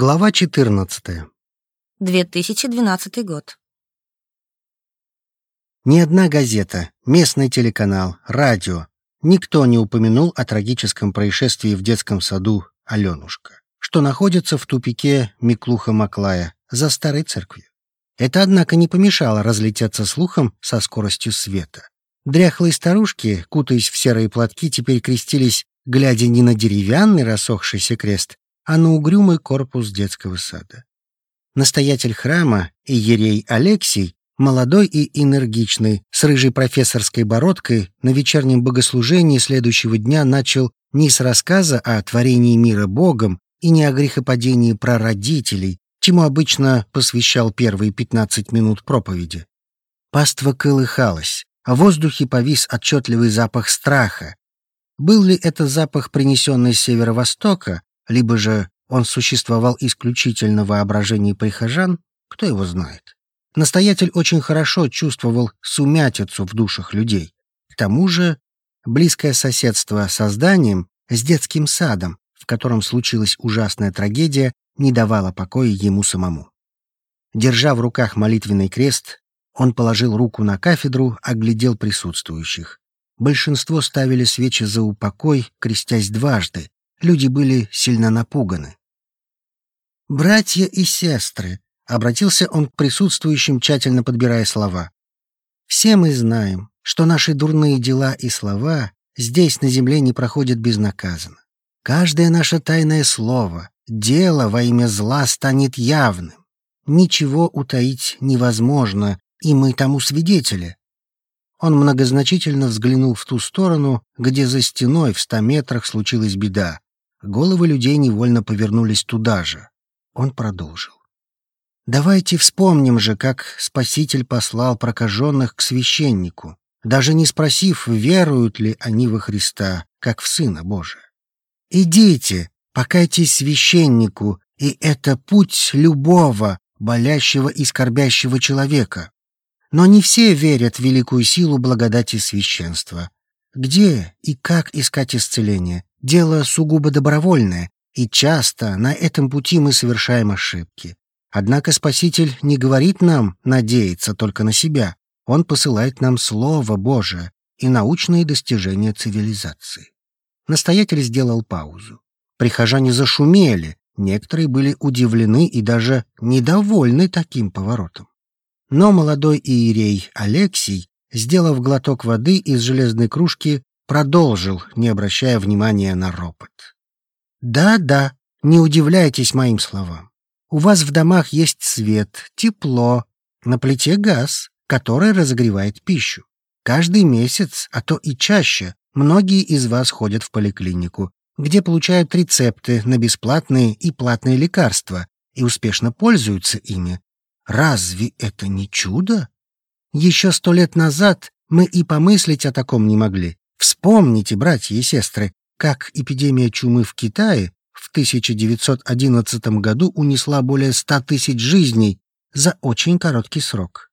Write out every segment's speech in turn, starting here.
Глава 14. 2012 год. Ни одна газета, местный телеканал, радио, никто не упомянул о трагическом происшествии в детском саду «Аленушка», что находится в тупике Миклуха-Маклая за старой церковью. Это, однако, не помешало разлететься слухом со скоростью света. Дряхлые старушки, кутаясь в серые платки, теперь крестились, глядя не на деревянный рассохшийся крест, а на угрюмый корпус детского сада. Настоятель храма, иерей Алексий, молодой и энергичный, с рыжей профессорской бородкой, на вечернем богослужении следующего дня начал не с рассказа о творении мира Богом и не о грехопадении прародителей, чему обычно посвящал первые 15 минут проповеди. Паства колыхалась, а в воздухе повис отчетливый запах страха. Был ли это запах, принесенный с северо-востока, либо же он существовал исключительно в воображении прихожан, кто его знает. Настоятель очень хорошо чувствовал сумятицу в душах людей. К тому же близкое соседство со зданием, с детским садом, в котором случилась ужасная трагедия, не давало покоя ему самому. Держа в руках молитвенный крест, он положил руку на кафедру, оглядел присутствующих. Большинство ставили свечи за упокой, крестясь дважды, Люди были сильно напуганы. «Братья и сестры», — обратился он к присутствующим, тщательно подбирая слова. «Все мы знаем, что наши дурные дела и слова здесь, на земле, не проходят безнаказанно. Каждое наше тайное слово, дело во имя зла станет явным. Ничего утаить невозможно, и мы тому свидетели. Он многозначительно взглянул в ту сторону, где за стеной в ста метрах случилась беда. Головы людей невольно повернулись туда же. Он продолжил. «Давайте вспомним же, как Спаситель послал прокаженных к священнику, даже не спросив, веруют ли они во Христа, как в Сына Божия. Идите, покайтесь священнику, и это путь любого, болящего и скорбящего человека. Но не все верят в великую силу благодати священства. Где и как искать исцеление? Дело сугубо добровольное, и часто на этом пути мы совершаем ошибки. Однако Спаситель не говорит нам надеяться только на себя. Он посылает нам Слово Божие и научные достижения цивилизации. Настоятель сделал паузу. Прихожане зашумели, некоторые были удивлены и даже недовольны таким поворотом. Но молодой иерей Алексий, сделав глоток воды из железной кружки, продолжил, не обращая внимания на ропот. «Да-да, не удивляйтесь моим словам. У вас в домах есть свет, тепло, на плите газ, который разогревает пищу. Каждый месяц, а то и чаще, многие из вас ходят в поликлинику, где получают рецепты на бесплатные и платные лекарства и успешно пользуются ими. Разве это не чудо? Еще сто лет назад мы и помыслить о таком не могли. Вспомните, братья и сестры, как эпидемия чумы в Китае в 1911 году унесла более 100 тысяч жизней за очень короткий срок.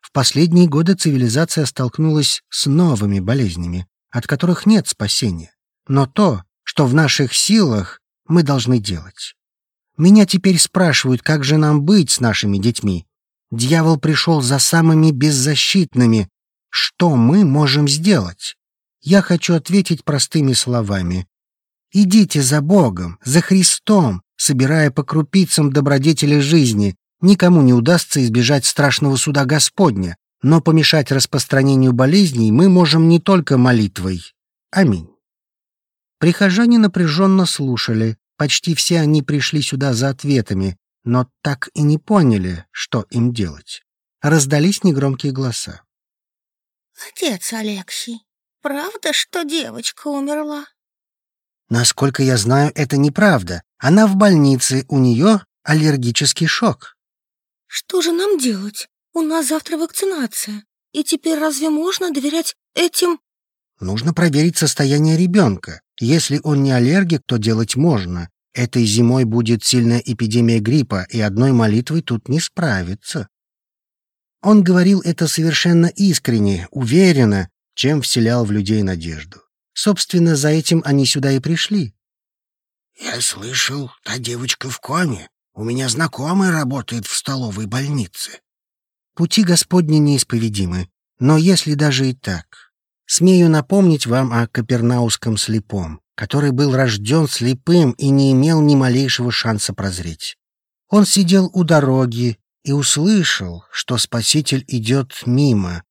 В последние годы цивилизация столкнулась с новыми болезнями, от которых нет спасения. Но то, что в наших силах, мы должны делать. Меня теперь спрашивают, как же нам быть с нашими детьми. Дьявол пришел за самыми беззащитными. Что мы можем сделать? Я хочу ответить простыми словами. Идите за Богом, за Христом, собирая по крупицам добродетели жизни. Никому не удастся избежать страшного суда Господня, но помешать распространению болезней мы можем не только молитвой. Аминь. Прихожане напряженно слушали. Почти все они пришли сюда за ответами, но так и не поняли, что им делать. Раздались негромкие голоса. «Отец Алексей, Правда, что девочка умерла? Насколько я знаю, это неправда. Она в больнице, у нее аллергический шок. Что же нам делать? У нас завтра вакцинация. И теперь разве можно доверять этим... Нужно проверить состояние ребенка. Если он не аллергик, то делать можно. Этой зимой будет сильная эпидемия гриппа, и одной молитвой тут не справиться. Он говорил это совершенно искренне, уверенно, чем вселял в людей надежду. Собственно, за этим они сюда и пришли. «Я слышал, та девочка в коме. У меня знакомый работает в столовой больнице». Пути Господни неисповедимы, но если даже и так, смею напомнить вам о Капернауском слепом, который был рожден слепым и не имел ни малейшего шанса прозреть. Он сидел у дороги и услышал, что Спаситель идет мимо.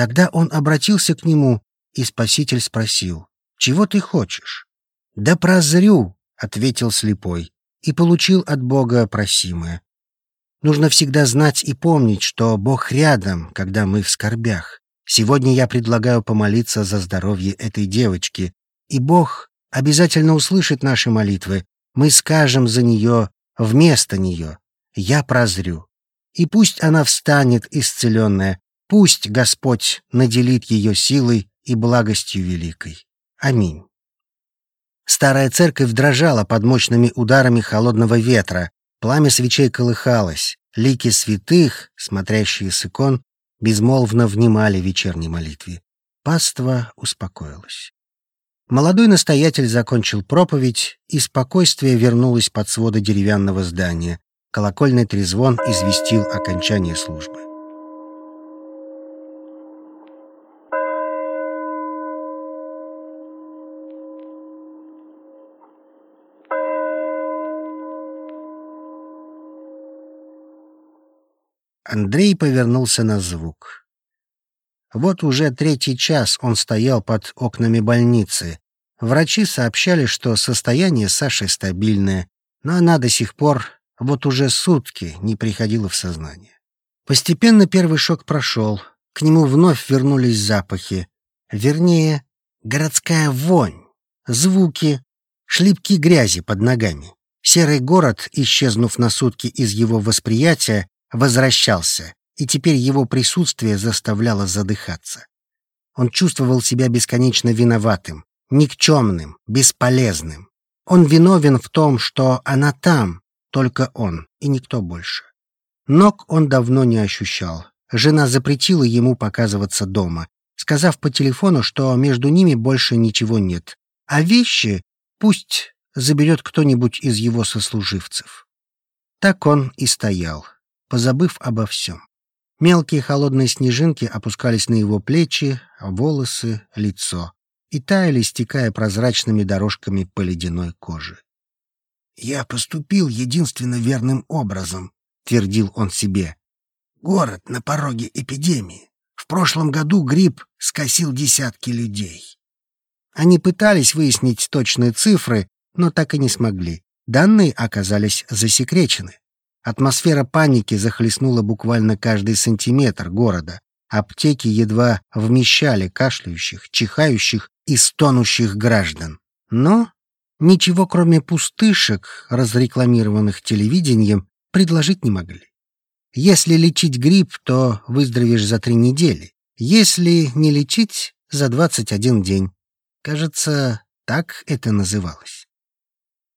Тогда он обратился к нему, и Спаситель спросил, «Чего ты хочешь?» «Да прозрю», — ответил слепой, и получил от Бога просимое. Нужно всегда знать и помнить, что Бог рядом, когда мы в скорбях. Сегодня я предлагаю помолиться за здоровье этой девочки, и Бог обязательно услышит наши молитвы. Мы скажем за нее, вместо нее. Я прозрю. И пусть она встанет исцеленная, пусть Господь наделит ее силой и благостью великой. Аминь. Старая церковь дрожала под мощными ударами холодного ветра, пламя свечей колыхалось, лики святых, смотрящие с икон, безмолвно внимали вечерней молитве. Паства успокоилась. Молодой настоятель закончил проповедь, и спокойствие вернулось под своды деревянного здания. Колокольный трезвон известил окончание службы. Андрей повернулся на звук. Вот уже третий час он стоял под окнами больницы. Врачи сообщали, что состояние Саши стабильное, но она до сих пор, вот уже сутки, не приходила в сознание. Постепенно первый шок прошел. К нему вновь вернулись запахи. Вернее, городская вонь, звуки, шлепки грязи под ногами. Серый город, исчезнув на сутки из его восприятия, возвращался и теперь его присутствие заставляло задыхаться. Он чувствовал себя бесконечно виноватым, никчемным, бесполезным. Он виновен в том, что она там, только он и никто больше. Ног он давно не ощущал. Жена запретила ему показываться дома, сказав по телефону, что между ними больше ничего нет, а вещи пусть заберет кто-нибудь из его сослуживцев. Так он и стоял, позабыв обо всем. Мелкие холодные снежинки опускались на его плечи, волосы, лицо и таяли, стекая прозрачными дорожками по ледяной коже. «Я поступил единственно верным образом», — твердил он себе. «Город на пороге эпидемии. В прошлом году грипп скосил десятки людей». Они пытались выяснить точные цифры, но так и не смогли. Данные оказались засекречены. Атмосфера паники захлестнула буквально каждый сантиметр города. Аптеки едва вмещали кашляющих, чихающих и стонущих граждан. Но ничего, кроме пустышек, разрекламированных телевидением, предложить не могли. Если лечить грипп, то выздоровеешь за три недели. Если не лечить, за 21 день. Кажется, так это называлось.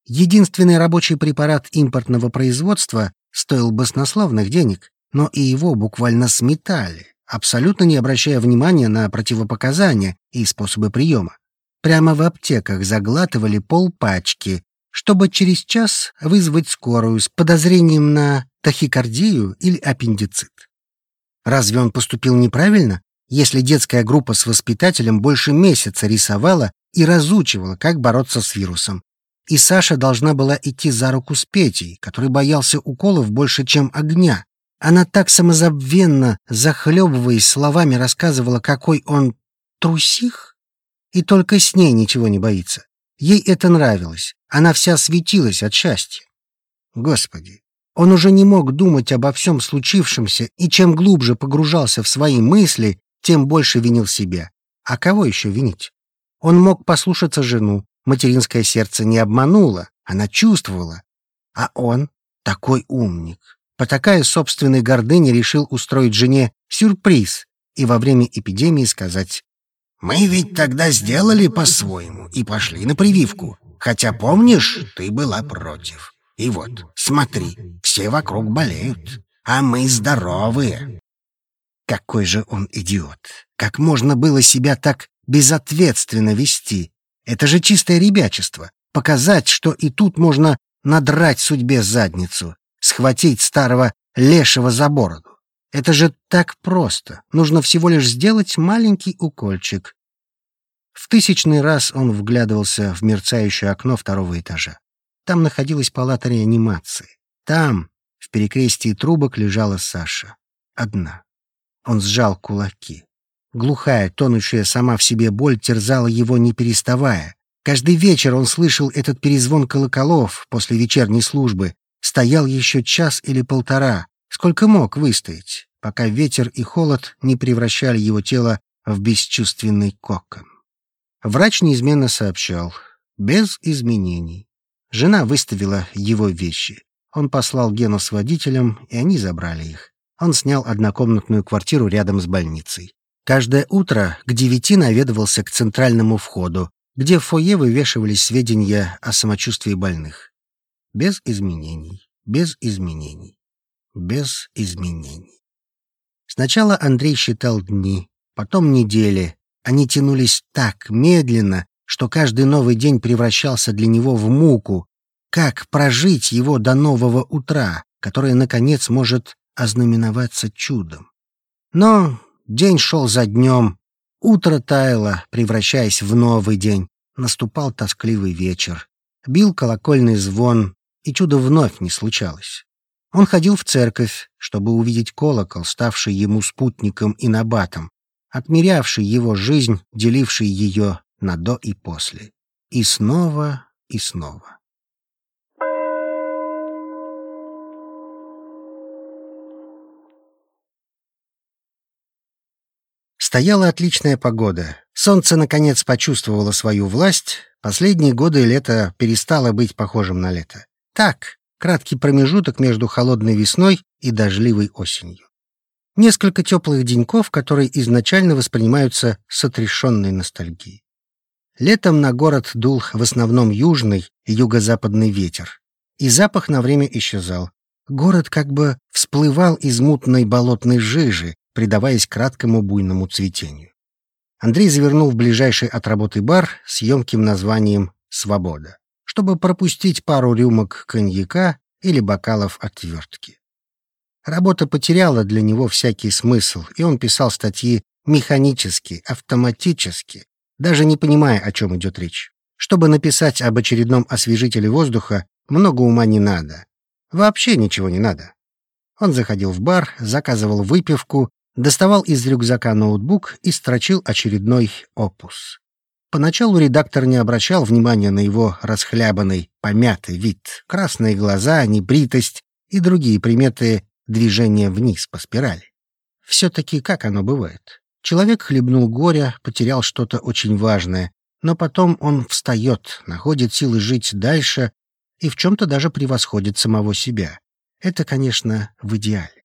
Единственный рабочий препарат импортного производства стоил баснословных денег, но и его буквально сметали, абсолютно не обращая внимания на противопоказания и способы приема. Прямо в аптеках заглатывали полпачки, чтобы через час вызвать скорую с подозрением на тахикардию или аппендицит. Разве он поступил неправильно, если детская группа с воспитателем больше месяца рисовала и разучивала, как бороться с вирусом, и Саша должна была идти за руку с Петей, который боялся уколов больше, чем огня. Она так самозабвенно, захлебываясь словами, рассказывала, какой он трусих, и только с ней ничего не боится. Ей это нравилось. Она вся светилась от счастья. Господи, он уже не мог думать обо всем случившемся, и чем глубже погружался в свои мысли, тем больше винил себя. А кого еще винить? Он мог послушаться жену, Материнское сердце не обмануло, она чувствовала. А он, такой умник, потакая собственной гордыне, решил устроить жене сюрприз и во время эпидемии сказать «Мы ведь тогда сделали по-своему и пошли на прививку, хотя, помнишь, ты была против. И вот, смотри, все вокруг болеют, а мы здоровые». Какой же он идиот! Как можно было себя так безответственно вести? Это же чистое ребячество. Показать, что и тут можно надрать судьбе задницу. схватить старого лешего за бороду. Это же так просто. Нужно всего лишь сделать маленький укольчик. В тысячный раз он вглядывался в мерцающее окно второго этажа. Там находилась палата реанимации. Там, в перекрестии трубок, лежала Саша. Одна. Он сжал кулаки. Глухая, тонущая сама в себе боль терзала его, не переставая. Каждый вечер он слышал этот перезвон колоколов после вечерней службы, стоял еще час или полтора, сколько мог выстоять, пока ветер и холод не превращали его тело в бесчувственный кокон. Врач неизменно сообщал, без изменений. Жена выставила его вещи. Он послал Гену с водителем, и они забрали их. Он снял однокомнатную квартиру рядом с больницей. Каждое утро к девяти наведывался к центральному входу, где в фойе вывешивались сведения о самочувствии больных. Без изменений, без изменений, без изменений. Сначала Андрей считал дни, потом недели. Они тянулись так медленно, что каждый новый день превращался для него в муку. Как прожить его до нового утра, которое, наконец, может ознаменоваться чудом? Но день шел за днем, утро таяло, превращаясь в новый день. Наступал тоскливый вечер. Бил колокольный звон, и чудо вновь не случалось. Он ходил в церковь, чтобы увидеть колокол, ставший ему спутником и набатом, отмерявший его жизнь, деливший ее на до и после. И снова, и снова. Стояла отличная погода. Солнце, наконец, почувствовало свою власть. Последние годы лето перестало быть похожим на лето. Так, краткий промежуток между холодной весной и дождливой осенью. Несколько теплых деньков, которые изначально воспринимаются с отрешенной ностальгией. Летом на город дул в основном южный и юго-западный ветер, и запах на время исчезал. Город как бы всплывал из мутной болотной жижи, предаваясь краткому буйному цветению. Андрей завернул в ближайший от работы бар с емким названием «Свобода» чтобы пропустить пару рюмок коньяка или бокалов отвертки. Работа потеряла для него всякий смысл, и он писал статьи механически, автоматически, даже не понимая, о чем идет речь. Чтобы написать об очередном освежителе воздуха, много ума не надо. Вообще ничего не надо. Он заходил в бар, заказывал выпивку, доставал из рюкзака ноутбук и строчил очередной опус. Поначалу редактор не обращал внимания на его расхлябанный, помятый вид, красные глаза, небритость и другие приметы движения вниз по спирали. Все-таки как оно бывает? Человек хлебнул горя, потерял что-то очень важное, но потом он встает, находит силы жить дальше и в чем-то даже превосходит самого себя. Это, конечно, в идеале.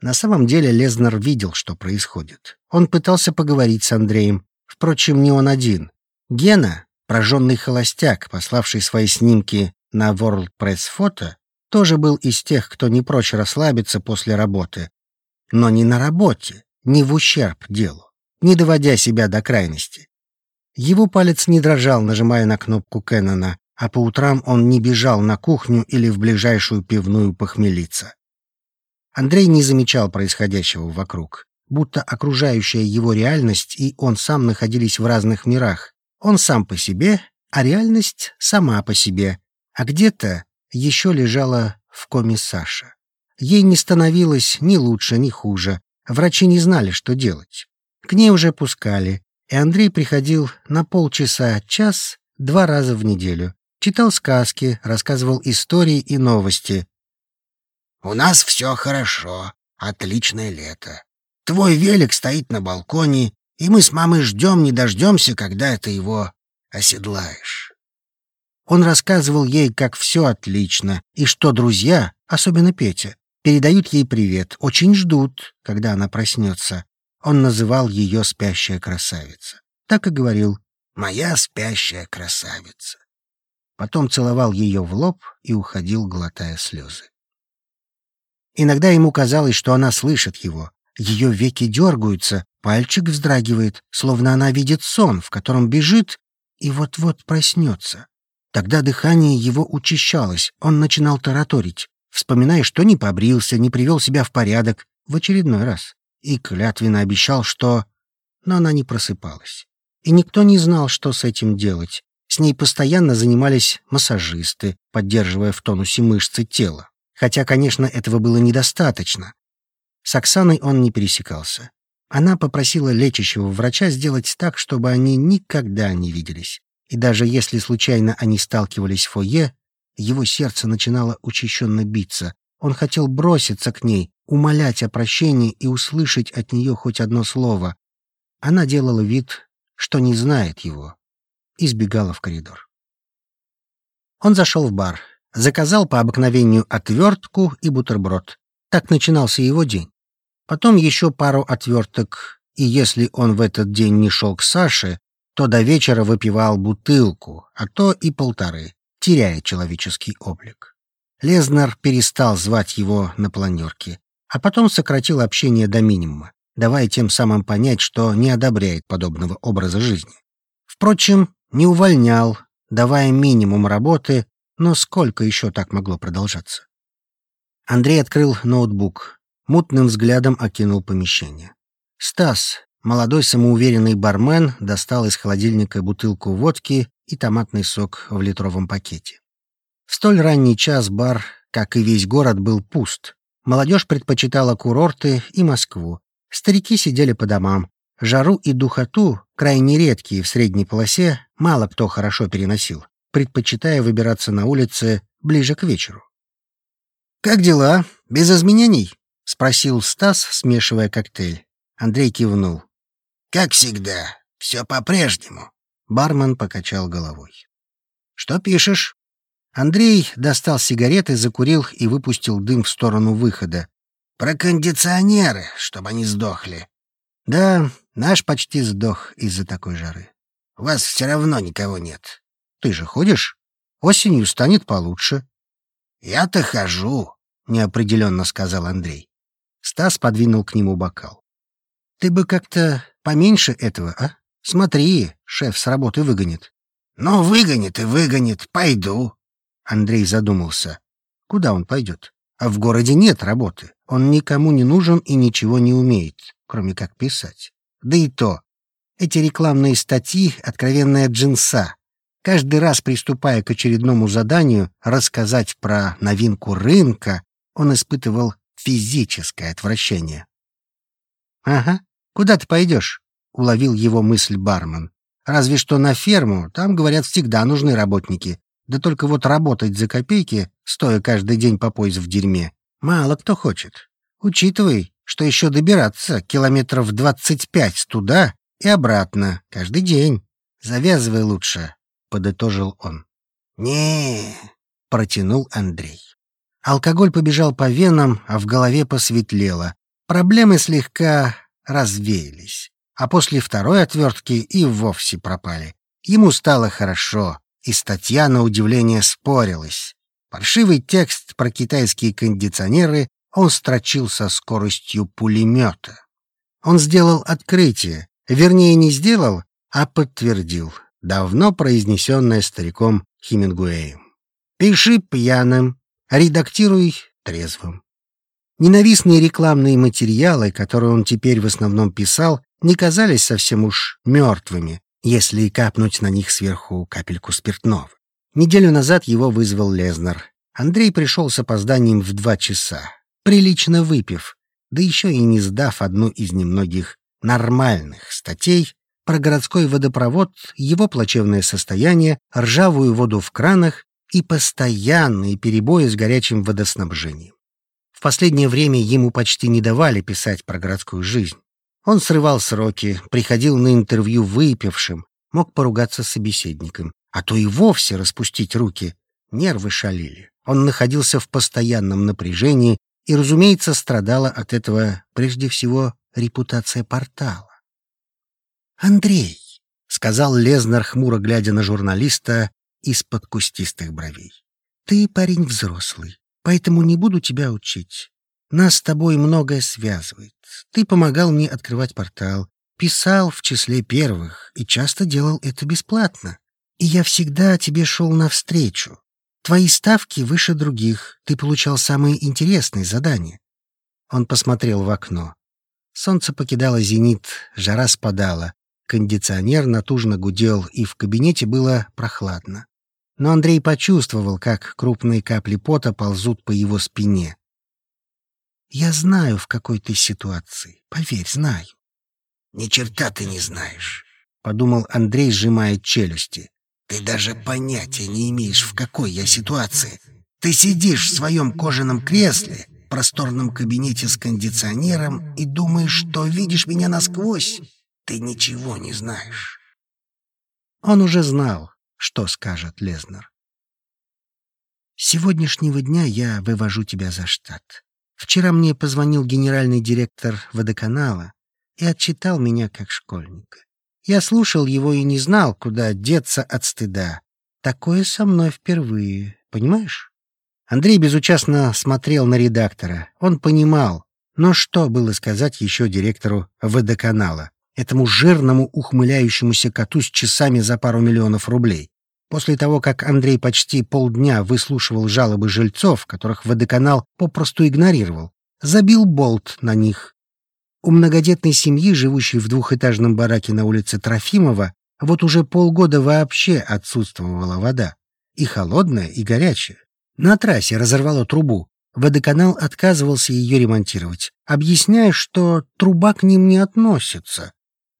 На самом деле Лезнер видел, что происходит. Он пытался поговорить с Андреем, Впрочем, не он один. Гена, прожженный холостяк, пославший свои снимки на World Press Photo, тоже был из тех, кто не прочь расслабиться после работы. Но не на работе, не в ущерб делу, не доводя себя до крайности. Его палец не дрожал, нажимая на кнопку Кэннона, а по утрам он не бежал на кухню или в ближайшую пивную похмелиться. Андрей не замечал происходящего вокруг будто окружающая его реальность и он сам находились в разных мирах. Он сам по себе, а реальность сама по себе. А где-то еще лежала в коме Саша. Ей не становилось ни лучше, ни хуже. Врачи не знали, что делать. К ней уже пускали, и Андрей приходил на полчаса, час, два раза в неделю. Читал сказки, рассказывал истории и новости. «У нас все хорошо, отличное лето. Твой велик стоит на балконе, и мы с мамой ждем, не дождемся, когда ты его оседлаешь. Он рассказывал ей, как все отлично, и что друзья, особенно Петя, передают ей привет, очень ждут, когда она проснется. Он называл ее «спящая красавица». Так и говорил «моя спящая красавица». Потом целовал ее в лоб и уходил, глотая слезы. Иногда ему казалось, что она слышит его, ее веки дергаются, пальчик вздрагивает, словно она видит сон, в котором бежит и вот-вот проснется. Тогда дыхание его учащалось, он начинал тараторить. вспоминая, что не побрился, не привел себя в порядок в очередной раз, и клятвенно обещал, что... Но она не просыпалась. И никто не знал, что с этим делать. С ней постоянно занимались массажисты, поддерживая в тонусе мышцы тела. Хотя, конечно, этого было недостаточно. С Оксаной он не пересекался. Она попросила лечащего врача сделать так, чтобы они никогда не виделись. И даже если случайно они сталкивались в фойе, его сердце начинало учащенно биться. Он хотел броситься к ней, умолять о прощении и услышать от нее хоть одно слово. Она делала вид, что не знает его, и сбегала в коридор. Он зашел в бар, заказал по обыкновению отвертку и бутерброд. Так начинался его день. Потом еще пару отверток, и если он в этот день не шел к Саше, то до вечера выпивал бутылку, а то и полторы, теряя человеческий облик. Лезнер перестал звать его на планерке, а потом сократил общение до минимума, давая тем самым понять, что не одобряет подобного образа жизни. Впрочем, не увольнял, давая минимум работы, но сколько еще так могло продолжаться? Андрей открыл ноутбук, мутным взглядом окинул помещение. Стас, молодой самоуверенный бармен, достал из холодильника бутылку водки и томатный сок в литровом пакете. В столь ранний час бар, как и весь город, был пуст. Молодежь предпочитала курорты и Москву. Старики сидели по домам. Жару и духоту, крайне редкие в средней полосе, мало кто хорошо переносил, предпочитая выбираться на улице ближе к вечеру. «Как дела? Без изменений?» — спросил Стас, смешивая коктейль. Андрей кивнул. «Как всегда, все по-прежнему». Бармен покачал головой. «Что пишешь?» Андрей достал сигареты, закурил и выпустил дым в сторону выхода. «Про кондиционеры, чтобы они сдохли». «Да, наш почти сдох из-за такой жары». «У вас все равно никого нет». «Ты же ходишь? Осенью станет получше». «Я-то хожу», — неопределенно сказал Андрей. Стас подвинул к нему бокал. Ты бы как-то поменьше этого, а? Смотри, шеф с работы выгонит. Ну, выгонит и выгонит. Пойду. Андрей задумался. Куда он пойдет? А в городе нет работы. Он никому не нужен и ничего не умеет, кроме как писать. Да и то. Эти рекламные статьи — откровенная джинса. Каждый раз, приступая к очередному заданию, рассказать про новинку рынка, он испытывал физическое отвращение. «Ага, куда ты пойдешь?» — уловил его мысль бармен. «Разве что на ферму, там, говорят, всегда нужны работники. Да только вот работать за копейки, стоя каждый день по пояс в дерьме, мало кто хочет. Учитывай, что еще добираться километров двадцать пять туда и обратно каждый день. Завязывай лучше», — подытожил он. не протянул Андрей. Алкоголь побежал по венам, а в голове посветлело. Проблемы слегка развеялись, а после второй отвертки и вовсе пропали. Ему стало хорошо, и статья, на удивление, спорилась. Паршивый текст про китайские кондиционеры он строчил со скоростью пулемета. Он сделал открытие, вернее, не сделал, а подтвердил, давно произнесенное стариком Хемингуэем. «Пиши пьяным, редактируй трезвым». Ненавистные рекламные материалы, которые он теперь в основном писал, не казались совсем уж мертвыми, если капнуть на них сверху капельку спиртного. Неделю назад его вызвал Лезнер. Андрей пришел с опозданием в два часа, прилично выпив, да еще и не сдав одну из немногих нормальных статей про городской водопровод, его плачевное состояние, ржавую воду в кранах и постоянные перебои с горячим водоснабжением. В последнее время ему почти не давали писать про городскую жизнь. Он срывал сроки, приходил на интервью выпившим, мог поругаться с собеседником, а то и вовсе распустить руки. Нервы шалили. Он находился в постоянном напряжении и, разумеется, страдала от этого прежде всего репутация портала. «Андрей», — сказал Лезнер, хмуро глядя на журналиста из-под кустистых бровей, — «ты парень взрослый поэтому не буду тебя учить. Нас с тобой многое связывает. Ты помогал мне открывать портал, писал в числе первых и часто делал это бесплатно. И я всегда тебе шел навстречу. Твои ставки выше других. Ты получал самые интересные задания. Он посмотрел в окно. Солнце покидало зенит, жара спадала. Кондиционер натужно гудел, и в кабинете было прохладно. Но Андрей почувствовал, как крупные капли пота ползут по его спине. «Я знаю, в какой ты ситуации. Поверь, знаю». «Ни черта ты не знаешь», — подумал Андрей, сжимая челюсти. «Ты даже понятия не имеешь, в какой я ситуации. Ты сидишь в своем кожаном кресле, просторном кабинете с кондиционером и думаешь, что видишь меня насквозь. Ты ничего не знаешь». Он уже знал, что скажет Лезнер. «С сегодняшнего дня я вывожу тебя за штат. Вчера мне позвонил генеральный директор водоканала и отчитал меня как школьника. Я слушал его и не знал, куда деться от стыда. Такое со мной впервые, понимаешь?» Андрей безучастно смотрел на редактора. Он понимал, но что было сказать еще директору водоканала, этому жирному ухмыляющемуся коту с часами за пару миллионов рублей? После того, как Андрей почти полдня выслушивал жалобы жильцов, которых водоканал попросту игнорировал, забил болт на них. У многодетной семьи, живущей в двухэтажном бараке на улице Трофимова, вот уже полгода вообще отсутствовала вода. И холодная, и горячая. На трассе разорвало трубу. Водоканал отказывался ее ремонтировать, объясняя, что труба к ним не относится,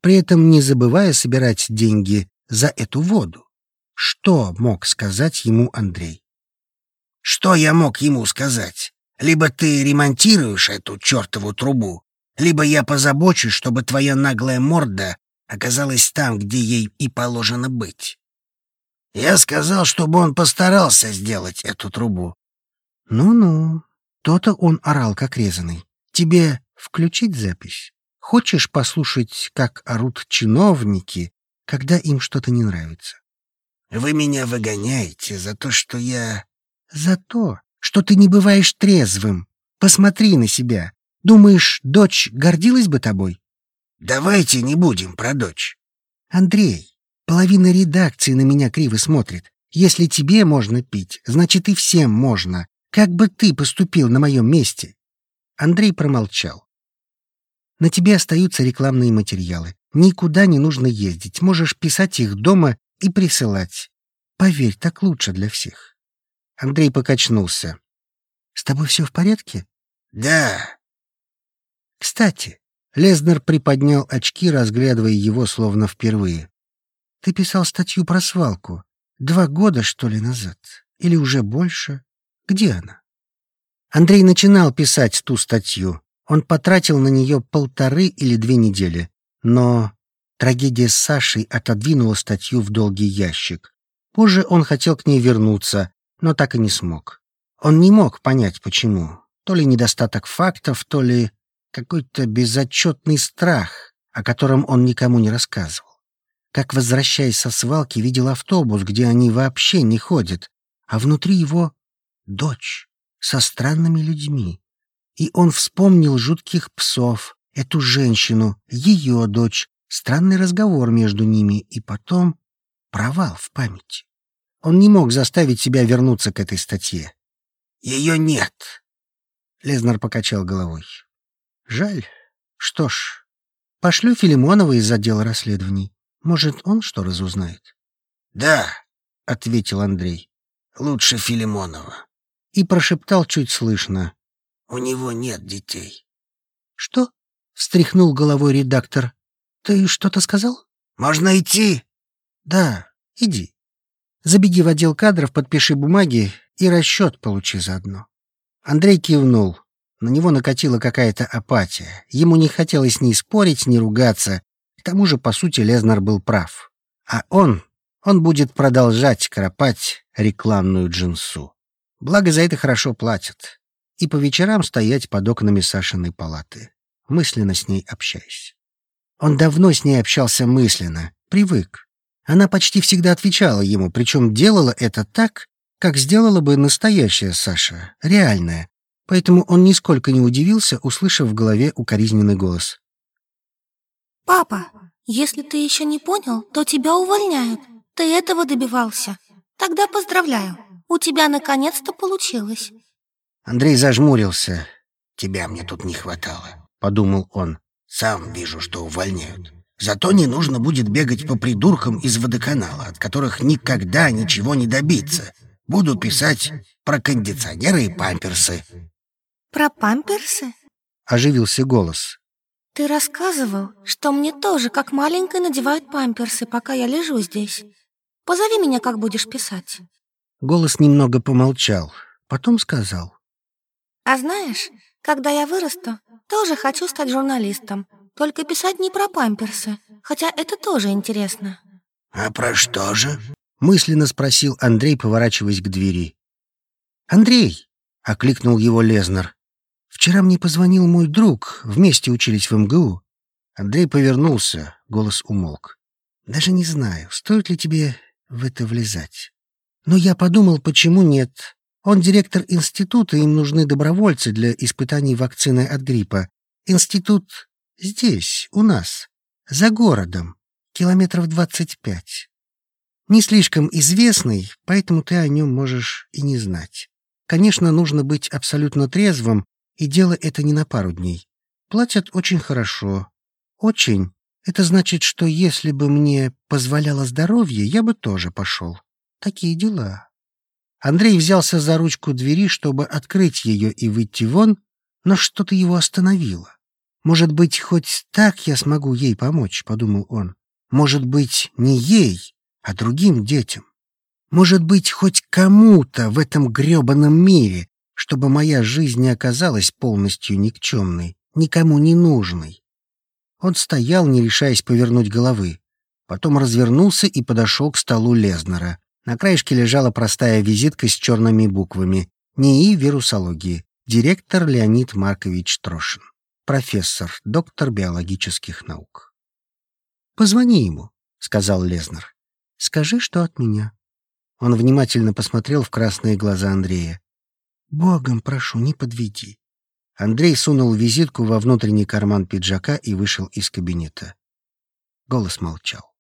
при этом не забывая собирать деньги за эту воду. Что мог сказать ему Андрей? Что я мог ему сказать? Либо ты ремонтируешь эту чертову трубу, либо я позабочусь, чтобы твоя наглая морда оказалась там, где ей и положено быть. Я сказал, чтобы он постарался сделать эту трубу. Ну-ну, то-то он орал, как резанный. Тебе включить запись? Хочешь послушать, как орут чиновники, когда им что-то не нравится? Вы меня выгоняете за то, что я... За то, что ты не бываешь трезвым. Посмотри на себя. Думаешь, дочь гордилась бы тобой? Давайте не будем про дочь. Андрей, Половина редакции на меня криво смотрит. Если тебе можно пить, значит и всем можно. Как бы ты поступил на моем месте?» Андрей промолчал. «На тебе остаются рекламные материалы. Никуда не нужно ездить. Можешь писать их дома и присылать. Поверь, так лучше для всех». Андрей покачнулся. «С тобой все в порядке?» «Да». «Кстати», — Лезнер приподнял очки, разглядывая его словно впервые. Ты писал статью про свалку. Два года, что ли, назад? Или уже больше? Где она? Андрей начинал писать ту статью. Он потратил на нее полторы или две недели. Но трагедия с Сашей отодвинула статью в долгий ящик. Позже он хотел к ней вернуться, но так и не смог. Он не мог понять, почему. То ли недостаток фактов, то ли какой-то безотчетный страх, о котором он никому не рассказывал как, возвращаясь со свалки, видел автобус, где они вообще не ходят, а внутри его дочь со странными людьми. И он вспомнил жутких псов, эту женщину, ее дочь, странный разговор между ними и потом провал в памяти. Он не мог заставить себя вернуться к этой статье. «Ее нет!» Лезнер покачал головой. «Жаль. Что ж, пошлю Филимонова из отдела расследований. Может, он что разузнает? Да, ответил Андрей. Лучше Филимонова. И прошептал чуть слышно. У него нет детей. Что? встряхнул головой редактор. Ты что-то сказал? Можно идти? Да, иди. Забеги в отдел кадров, подпиши бумаги и расчет получи заодно. Андрей кивнул. На него накатила какая-то апатия. Ему не хотелось ни спорить, ни ругаться тому же, по сути, Лезнер был прав. А он, он будет продолжать кропать рекламную джинсу. Благо за это хорошо платят. И по вечерам стоять под окнами Сашиной палаты, мысленно с ней общаясь. Он давно с ней общался мысленно, привык. Она почти всегда отвечала ему, причем делала это так, как сделала бы настоящая Саша, реальная. Поэтому он нисколько не удивился, услышав в голове укоризненный голос. «Папа, если ты еще не понял, то тебя увольняют. Ты этого добивался. Тогда поздравляю. у тебя наконец-то получилось. Андрей зажмурился. «Тебя мне тут не хватало», — подумал он. «Сам вижу, что увольняют. Зато не нужно будет бегать по придуркам из водоканала, от которых никогда ничего не добиться. Буду писать про кондиционеры и памперсы». «Про памперсы?» — оживился голос. «Ты рассказывал, что мне тоже, как маленькой, надевают памперсы, пока я лежу здесь. Позови меня, как будешь писать». Голос немного помолчал, потом сказал. «А знаешь, когда я вырасту, тоже хочу стать журналистом, только писать не про памперсы, хотя это тоже интересно». «А про что же?» — мысленно спросил Андрей, поворачиваясь к двери. «Андрей!» — окликнул его Лезнер. «Вчера мне позвонил мой друг, вместе учились в МГУ». Андрей повернулся, голос умолк. «Даже не знаю, стоит ли тебе в это влезать. Но я подумал, почему нет. Он директор института, им нужны добровольцы для испытаний вакцины от гриппа. Институт здесь, у нас, за городом, километров двадцать пять. Не слишком известный, поэтому ты о нем можешь и не знать. Конечно, нужно быть абсолютно трезвым, и дело это не на пару дней. Платят очень хорошо. Очень. Это значит, что если бы мне позволяло здоровье, я бы тоже пошел. Такие дела. Андрей взялся за ручку двери, чтобы открыть ее и выйти вон, но что-то его остановило. «Может быть, хоть так я смогу ей помочь», — подумал он. «Может быть, не ей, а другим детям. Может быть, хоть кому-то в этом грёбаном мире, чтобы моя жизнь не оказалась полностью никчемной, никому не нужной. Он стоял, не решаясь повернуть головы. Потом развернулся и подошел к столу Лезнера. На краешке лежала простая визитка с черными буквами НИИ вирусологии. Директор Леонид Маркович Трошин. Профессор, доктор биологических наук. «Позвони ему», — сказал Лезнер. «Скажи, что от меня». Он внимательно посмотрел в красные глаза Андрея. «Богом прошу, не подведи. Андрей сунул визитку во внутренний карман пиджака и вышел из кабинета. Голос молчал.